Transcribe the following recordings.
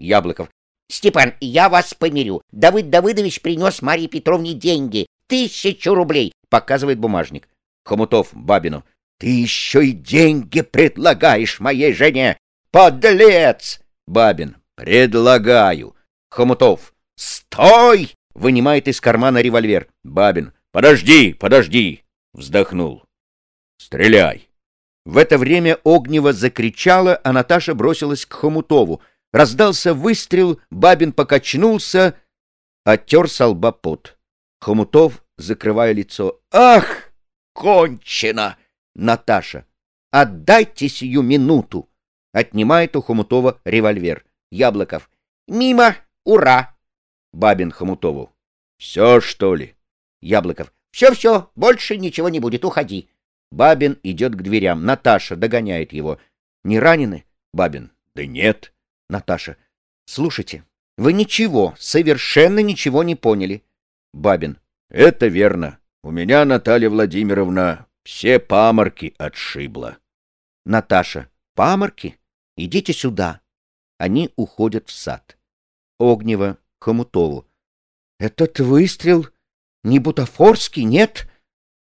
Яблоков. Степан, я вас помирю. Давыд Давыдович принес Марье Петровне деньги. Тысячу рублей. Показывает бумажник. Хомутов Бабину. Ты еще и деньги предлагаешь моей жене. Подлец! Бабин. Предлагаю. Хомутов. Стой! Вынимает из кармана револьвер. Бабин. Подожди, подожди. Вздохнул. Стреляй. В это время Огнева закричала, а Наташа бросилась к Хомутову. Раздался выстрел, Бабин покачнулся, оттер со. Хомутов, закрывая лицо. «Ах, кончено!» Наташа. «Отдайте сию минуту!» Отнимает у Хомутова револьвер. Яблоков. «Мимо! Ура!» Бабин Хомутову. «Все, что ли?» Яблоков. «Все-все, больше ничего не будет, уходи». Бабин идет к дверям. Наташа догоняет его. «Не ранены?» Бабин. «Да нет». Наташа. Слушайте, вы ничего, совершенно ничего не поняли. Бабин. Это верно. У меня, Наталья Владимировна, все паморки отшибла. Наташа. Паморки? Идите сюда. Они уходят в сад. Огнева Хомутову. Этот выстрел не бутафорский, нет?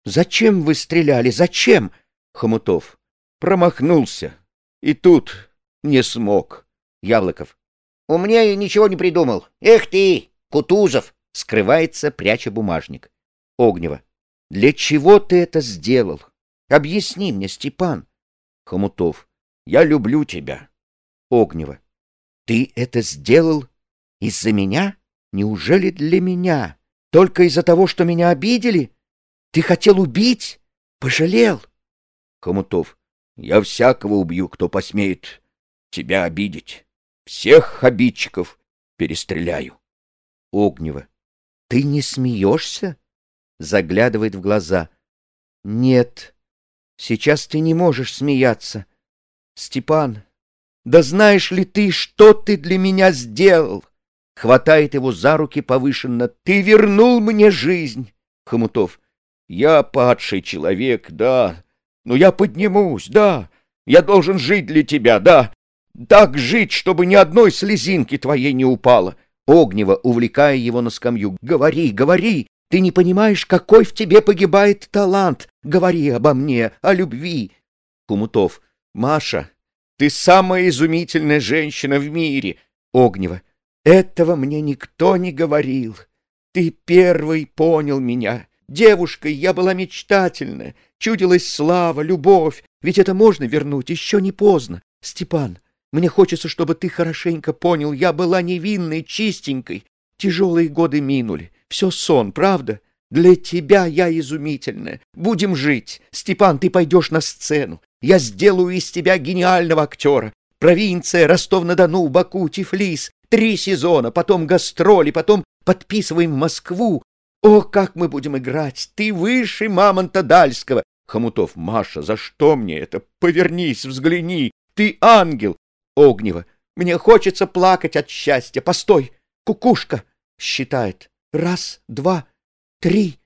Зачем вы стреляли? Зачем? Хомутов. Промахнулся. И тут не смог. Яблоков. Умнее ничего не придумал. Эх ты, Кутузов! Скрывается, пряча бумажник. Огнева. Для чего ты это сделал? Объясни мне, Степан. Хомутов. Я люблю тебя. Огнева. Ты это сделал из-за меня? Неужели для меня? Только из-за того, что меня обидели? Ты хотел убить? Пожалел? Хомутов. Я всякого убью, кто посмеет тебя обидеть. Всех обидчиков перестреляю. Огнева. Ты не смеешься? Заглядывает в глаза. Нет, сейчас ты не можешь смеяться. Степан, да знаешь ли ты, что ты для меня сделал? Хватает его за руки повышенно. Ты вернул мне жизнь. Хомутов. Я падший человек, да. Но я поднимусь, да. Я должен жить для тебя, да. Так жить, чтобы ни одной слезинки твоей не упало. Огнева, увлекая его на скамью. Говори, говори. Ты не понимаешь, какой в тебе погибает талант. Говори обо мне, о любви. Кумутов. Маша, ты самая изумительная женщина в мире. Огнева. Этого мне никто не говорил. Ты первый понял меня. Девушкой я была мечтательная. Чудилась слава, любовь. Ведь это можно вернуть, еще не поздно. Степан, мне хочется, чтобы ты хорошенько понял, я была невинной, чистенькой. Тяжелые годы минули. Все сон, правда? Для тебя я изумительная. Будем жить. Степан, ты пойдешь на сцену. Я сделаю из тебя гениального актера. Провинция, Ростов-на-Дону, Баку, Тифлис. Три сезона, потом гастроли, потом подписываем Москву. О, как мы будем играть! Ты выше Мамонта Дальского. Хомутов, Маша, за что мне это? Повернись, взгляни. Ты ангел. Огнева. Мне хочется плакать от счастья. Постой! Кукушка! Считает. Раз, два, три.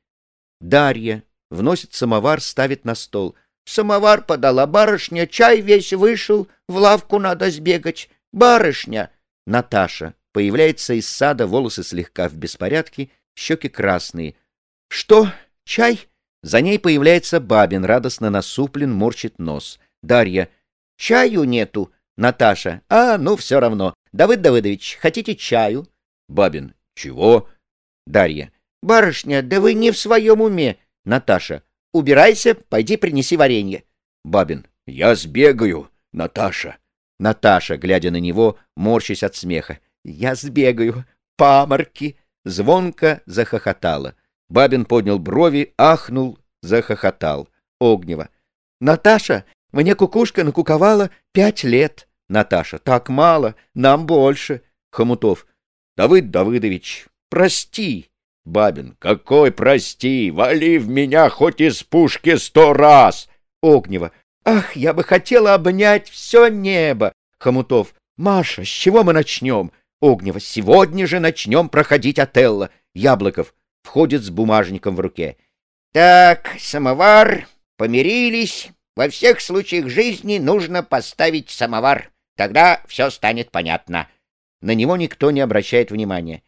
Дарья. Вносит самовар, ставит на стол. Самовар подала барышня, чай весь вышел, в лавку надо сбегать. Барышня! Наташа. Появляется из сада, волосы слегка в беспорядке, щеки красные. Что? Чай? За ней появляется Бабин, радостно насуплен, морщит нос. Дарья. Чаю нету. Наташа. А, ну, все равно. Давыд Давыдович, хотите чаю? Бабин. Чего? Дарья. Барышня, да вы не в своем уме. Наташа. Убирайся, пойди принеси варенье. Бабин. Я сбегаю, Наташа. Наташа, глядя на него, морщась от смеха. Я сбегаю. Паморки. Звонко захохотала. Бабин поднял брови, ахнул, захохотал. Огнева. Наташа, мне кукушка накуковала пять лет. Наташа. Так мало, нам больше. Хомутов. Давыд Давыдович, прости. Бабин. Какой прости? Вали в меня хоть из пушки сто раз. Огнева. Ах, я бы хотела обнять все небо. Хомутов. Маша, с чего мы начнем? Огнева. Сегодня же начнем проходить Отелло. Яблоков. Входит с бумажником в руке. Так, самовар, помирились. Во всех случаях жизни нужно поставить самовар. Тогда все станет понятно. На него никто не обращает внимания.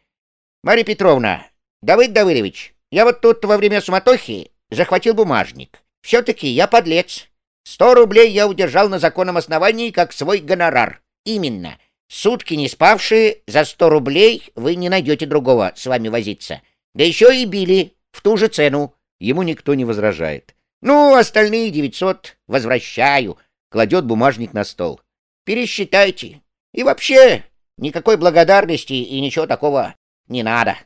Марья Петровна, Давыд Давыдович, я вот тут во время суматохи захватил бумажник. Все-таки я подлец. Сто рублей я удержал на законном основании, как свой гонорар. Именно. Сутки не спавшие, за сто рублей вы не найдете другого с вами возиться. Да еще и били в ту же цену. Ему никто не возражает. Ну, остальные девятьсот возвращаю. Кладет бумажник на стол. Пересчитайте. И вообще, никакой благодарности и ничего такого не надо.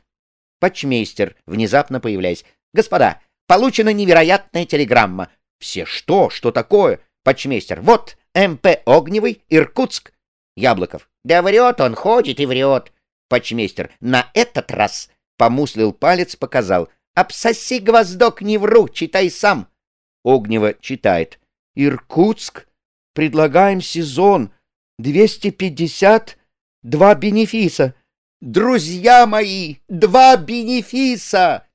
Почмейстер, внезапно появляясь. Господа, получена невероятная телеграмма. Все что? Что такое? Почмейстер. Вот, МП Огневый, Иркутск. Яблоков. Да врет он, ходит и врет. Почмейстер. На этот раз помуслил палец, показал. Обсоси гвоздок, не вру, читай сам. Огнева читает. Иркутск. Предлагаем сезон. Двести пятьдесят. Два бенефиса. Друзья мои, два бенефиса!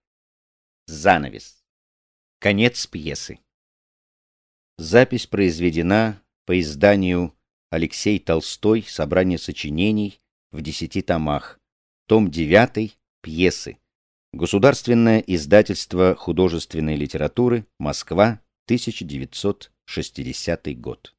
Занавес. Конец пьесы. Запись произведена по изданию Алексей Толстой «Собрание сочинений» в десяти томах. Том 9. Пьесы. Государственное издательство художественной литературы. Москва. 1960 год.